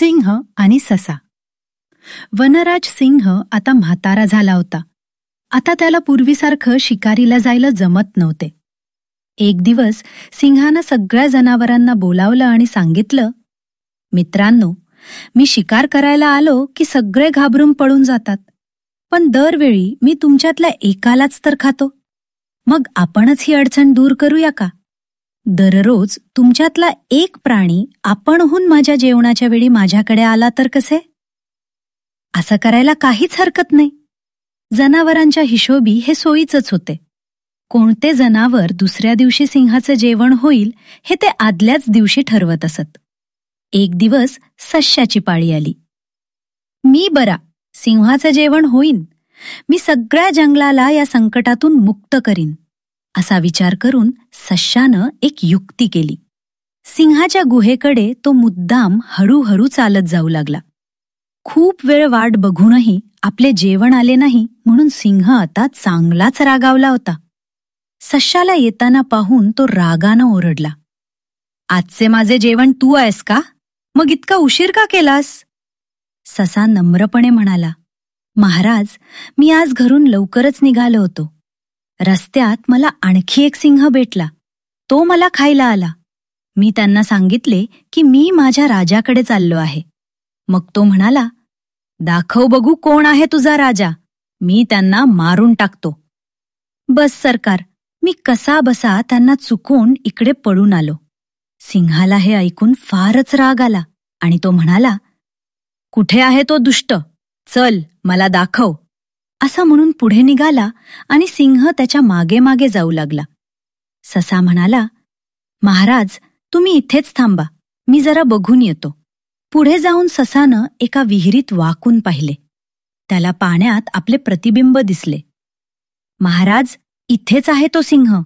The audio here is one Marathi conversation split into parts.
सिंह आणि ससा. वनराज सिंह आता म्हातारा झाला होता. आता त्याला पूर्वीसारखं शिकारीला जायला जमत नव्हते. एक दिवस सिंहानं सगळ्या जनावरांना बोलावलं आणि सांगितलं मित्रांनो मी शिकार करायला आलो की सगळे घाबरून पळून जातात. पण दरवेळी मी तुमच्यातल्या एकालाच तर खातो. मग आपणच ही अडचण दूर करूया का? दररोज तुमच्यातला एक प्राणी आपणहून माझ्या जेवणाच्या वेळी माझ्याकडे आला तर कसे? असं करायला काहीच हरकत नाही. जनावरांच्या हिशोबी हे सोयीचंच होते. कोणते जनावर दुसऱ्या दिवशी सिंहाचं जेवण होईल हे ते आदल्याच दिवशी ठरवत असत. एक दिवस सश्याची पाळी आली. मी बरा सिंहाचं जेवण होईन. मी सगळ्या जंगलाला या संकटातून मुक्त करीन. असा विचार करून सश्यानं एक युक्ती केली. सिंहाच्या गुहेकडे तो मुद्दाम हळूहळू चालत जाऊ लागला. खूप वेळ वाट बघूनही आपले जेवण आले नाही म्हणून सिंह आता चांगलाच रागावला होता. सश्याला येताना पाहून तो रागानं ओरडला. आजचे माझे जेवण तू आहेस का? मग इतका उशीर का केलास? ससा नम्रपणे म्हणाला महाराज मी आज घरून लवकरच निघालो होतो. रस्त्यात मला आणखी एक सिंह भेटला. तो मला खायला आला. मी त्यांना सांगितले की मी माझ्या राजाकडे चाललो आहे. मग तो म्हणाला दाखव बघू कोण आहे तुझा राजा. मी त्यांना मारून टाकतो. बस सरकार मी कसा बसा त्यांना चुकून इकडे पळून आलो. सिंहाला हे ऐकून फारच राग आला आणि तो म्हणाला कुठे आहे तो दुष्ट? चल मला दाखव. असं म्हणून पुढे निघाला आणि सिंह त्याच्यामागे मागे जाऊ लागला. ससा म्हणाला महाराज तुम्ही इथेच थांबा. मी जरा बघून येतो. पुढे जाऊन ससानं एका विहिरीत वाकून पाहिले. त्याला पाण्यात आपले प्रतिबिंब दिसले. महाराज इथेच आहे तो सिंह.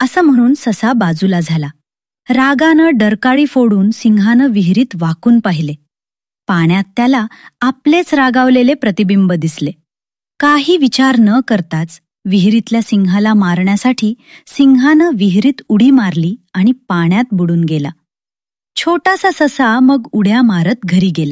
असं म्हणून ससा बाजूला झाला. रागानं डरकाळी फोडून सिंहानं विहिरीत वाकून पाहिले. पाण्यात त्याला आपलेच रागावलेले प्रतिबिंब दिसले. काही विचार न करताच विहिरीतल्या सिंहाला मारण्यासाठी सिंहानं विहिरीत उडी मारली आणि पाण्यात बुडून गेला. छोटासा ससा मग उड्या मारत घरी गेला.